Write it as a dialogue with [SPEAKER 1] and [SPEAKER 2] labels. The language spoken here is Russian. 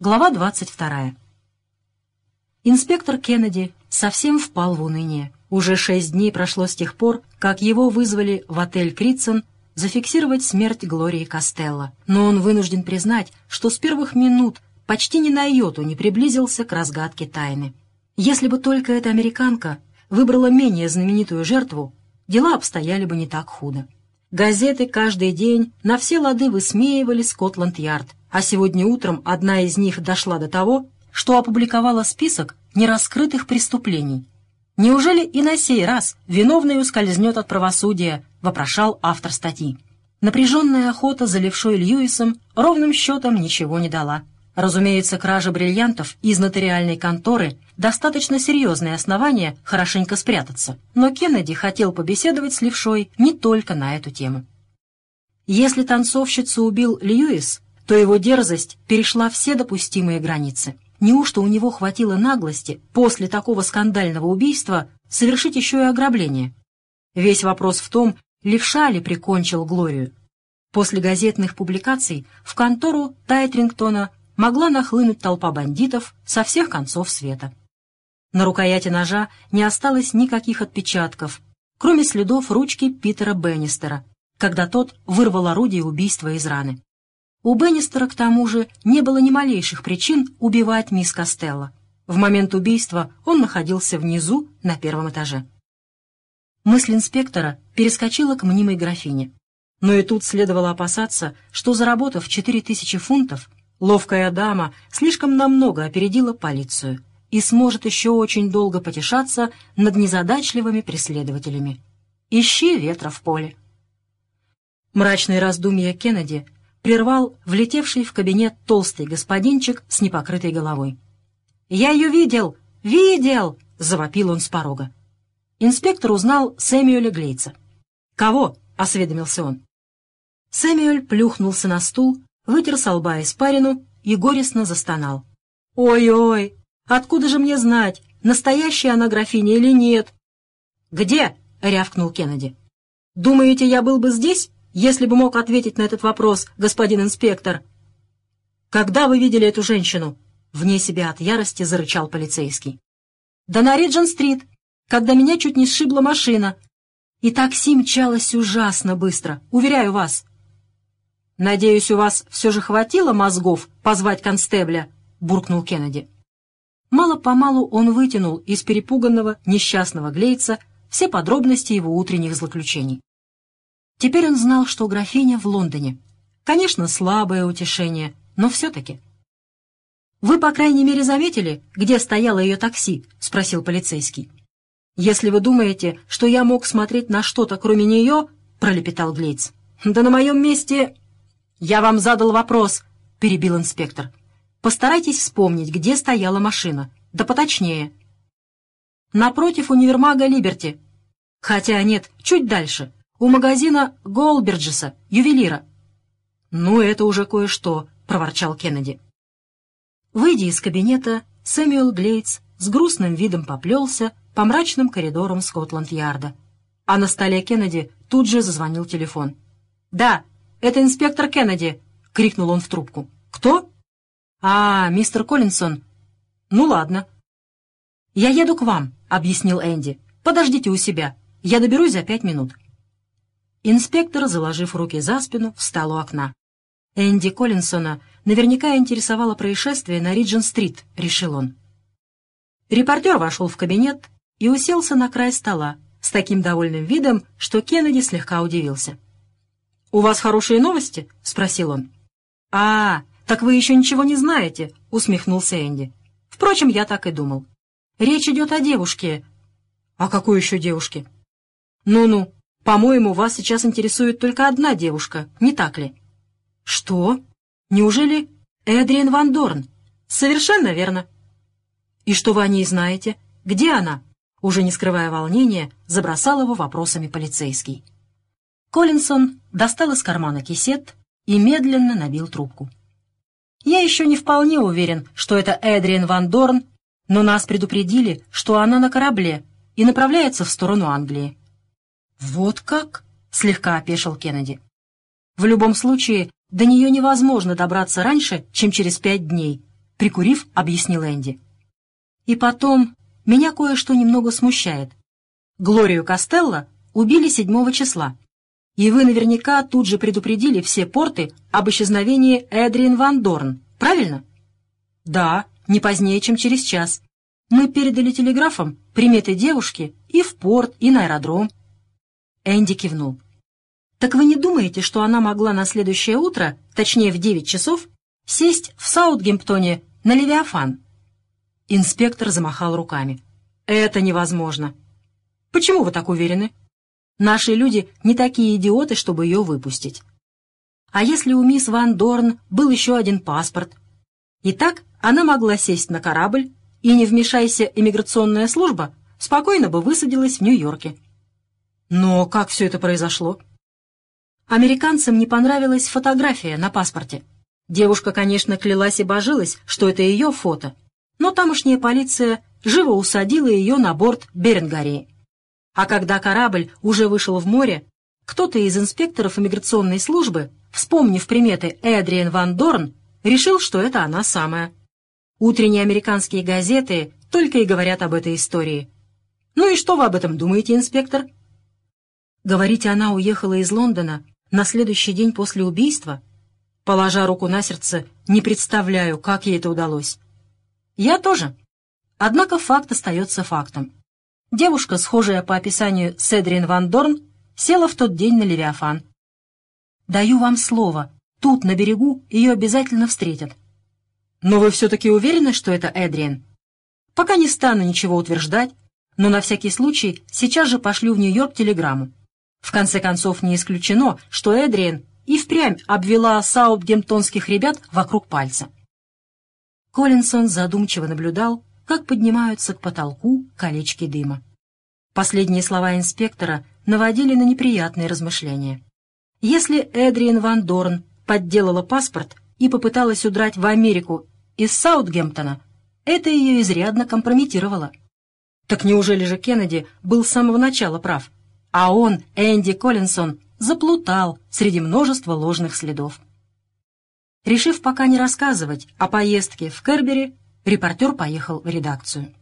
[SPEAKER 1] Глава 22. Инспектор Кеннеди совсем впал в уныние. Уже шесть дней прошло с тех пор, как его вызвали в отель «Критсон» зафиксировать смерть Глории Костелло. Но он вынужден признать, что с первых минут почти ни на йоту не приблизился к разгадке тайны. Если бы только эта американка выбрала менее знаменитую жертву, дела обстояли бы не так худо. Газеты каждый день на все лады высмеивали Скотланд-Ярд, а сегодня утром одна из них дошла до того, что опубликовала список нераскрытых преступлений. «Неужели и на сей раз виновный ускользнет от правосудия?» — вопрошал автор статьи. Напряженная охота за левшой Льюисом ровным счетом ничего не дала. Разумеется, кража бриллиантов из нотариальной конторы — достаточно серьезное основание хорошенько спрятаться, но Кеннеди хотел побеседовать с левшой не только на эту тему. Если танцовщицу убил Льюис, то его дерзость перешла все допустимые границы. Неужто у него хватило наглости после такого скандального убийства совершить еще и ограбление? Весь вопрос в том, левша ли прикончил Глорию. После газетных публикаций в контору Тайтрингтона могла нахлынуть толпа бандитов со всех концов света. На рукояти ножа не осталось никаких отпечатков, кроме следов ручки Питера Беннистера, когда тот вырвал орудие убийства из раны. У Беннистера, к тому же, не было ни малейших причин убивать мисс Костелло. В момент убийства он находился внизу, на первом этаже. Мысль инспектора перескочила к мнимой графине. Но и тут следовало опасаться, что, заработав 4000 фунтов, ловкая дама слишком намного опередила полицию и сможет еще очень долго потешаться над незадачливыми преследователями. Ищи ветра в поле. Мрачные раздумья Кеннеди прервал влетевший в кабинет толстый господинчик с непокрытой головой. «Я ее видел! Видел!» — завопил он с порога. Инспектор узнал Сэмюэля Глейца. «Кого?» — осведомился он. Сэмюэль плюхнулся на стул, вытер со лба испарину и горестно застонал. «Ой-ой, откуда же мне знать, настоящая она графиня или нет?» «Где?» — рявкнул Кеннеди. «Думаете, я был бы здесь?» если бы мог ответить на этот вопрос, господин инспектор. «Когда вы видели эту женщину?» Вне себя от ярости зарычал полицейский. «Да на Риджин-стрит, когда меня чуть не сшибла машина. И такси мчалось ужасно быстро, уверяю вас». «Надеюсь, у вас все же хватило мозгов позвать констебля?» — буркнул Кеннеди. Мало-помалу он вытянул из перепуганного несчастного Глейца все подробности его утренних злоключений. Теперь он знал, что графиня в Лондоне. Конечно, слабое утешение, но все-таки. «Вы, по крайней мере, заметили, где стояло ее такси?» — спросил полицейский. «Если вы думаете, что я мог смотреть на что-то, кроме нее...» — пролепетал Глейц. «Да на моем месте...» «Я вам задал вопрос», — перебил инспектор. «Постарайтесь вспомнить, где стояла машина. Да поточнее». «Напротив универмага Либерти». «Хотя нет, чуть дальше, у магазина Голберджеса, ювелира». «Ну, это уже кое-что», — проворчал Кеннеди. Выйдя из кабинета, Сэмюэл Глейтс с грустным видом поплелся по мрачным коридорам Скотланд-Ярда. А на столе Кеннеди тут же зазвонил телефон. «Да, это инспектор Кеннеди!» — крикнул он в трубку. «Кто?» «А, мистер Коллинсон. Ну, ладно». «Я еду к вам», — объяснил Энди. «Подождите у себя. Я доберусь за пять минут». Инспектор, заложив руки за спину, встал у окна. Энди Коллинсона наверняка интересовало происшествие на Риджин-стрит, решил он. Репортер вошел в кабинет и уселся на край стола с таким довольным видом, что Кеннеди слегка удивился. «У вас хорошие новости?» — спросил он. «А, так вы еще ничего не знаете», — усмехнулся Энди. «Впрочем, я так и думал. Речь идет о девушке». «О какой еще девушке?» «Ну-ну, по-моему, вас сейчас интересует только одна девушка, не так ли? Что? Неужели Эдриен Ван Дорн? Совершенно верно. И что вы о ней знаете? Где она? Уже не скрывая волнения, забросал его вопросами полицейский. Коллинсон достал из кармана кисет и медленно набил трубку. «Я еще не вполне уверен, что это Эдриен Ван Дорн, но нас предупредили, что она на корабле и направляется в сторону Англии. «Вот как?» — слегка опешил Кеннеди. «В любом случае, до нее невозможно добраться раньше, чем через пять дней. прикурив, объяснил Энди. И потом, меня кое-что немного смущает. Глорию Костелло убили 7 числа. И вы наверняка тут же предупредили все порты об исчезновении Эдриен Ван Дорн, правильно? Да, не позднее, чем через час. Мы передали телеграфом приметы девушки и в порт, и на аэродром. Энди кивнул. «Так вы не думаете, что она могла на следующее утро, точнее в девять часов, сесть в Саутгемптоне на Левиафан?» Инспектор замахал руками. «Это невозможно». «Почему вы так уверены?» «Наши люди не такие идиоты, чтобы ее выпустить». «А если у мисс Ван Дорн был еще один паспорт?» «Итак, она могла сесть на корабль, и, не вмешайся иммиграционная служба, спокойно бы высадилась в Нью-Йорке». «Но как все это произошло?» Американцам не понравилась фотография на паспорте. Девушка, конечно, клялась и божилась, что это ее фото, но тамошняя полиция живо усадила ее на борт Беренгарии. А когда корабль уже вышел в море, кто-то из инспекторов иммиграционной службы, вспомнив приметы Эдриен Ван Дорн, решил, что это она самая. Утренние американские газеты только и говорят об этой истории. Ну и что вы об этом думаете, инспектор? Говорите, она уехала из Лондона на следующий день после убийства? Положа руку на сердце, не представляю, как ей это удалось. Я тоже. Однако факт остается фактом. Девушка, схожая по описанию Седрин Ван Дорн, села в тот день на Левиафан. Даю вам слово, тут, на берегу, ее обязательно встретят. Но вы все-таки уверены, что это Эдриен? Пока не стану ничего утверждать, но на всякий случай сейчас же пошлю в Нью-Йорк телеграмму. В конце концов, не исключено, что Эдриен и впрямь обвела саутгемптонских ребят вокруг пальца. Коллинсон задумчиво наблюдал, как поднимаются к потолку колечки дыма. Последние слова инспектора наводили на неприятные размышления. Если Эдриен Ван Дорн подделала паспорт и попыталась удрать в Америку из Саутгемптона, это ее изрядно компрометировало. Так неужели же Кеннеди был с самого начала прав? а он, Энди Коллинсон, заплутал среди множества ложных следов. Решив пока не рассказывать о поездке в Кербери, репортер поехал в редакцию.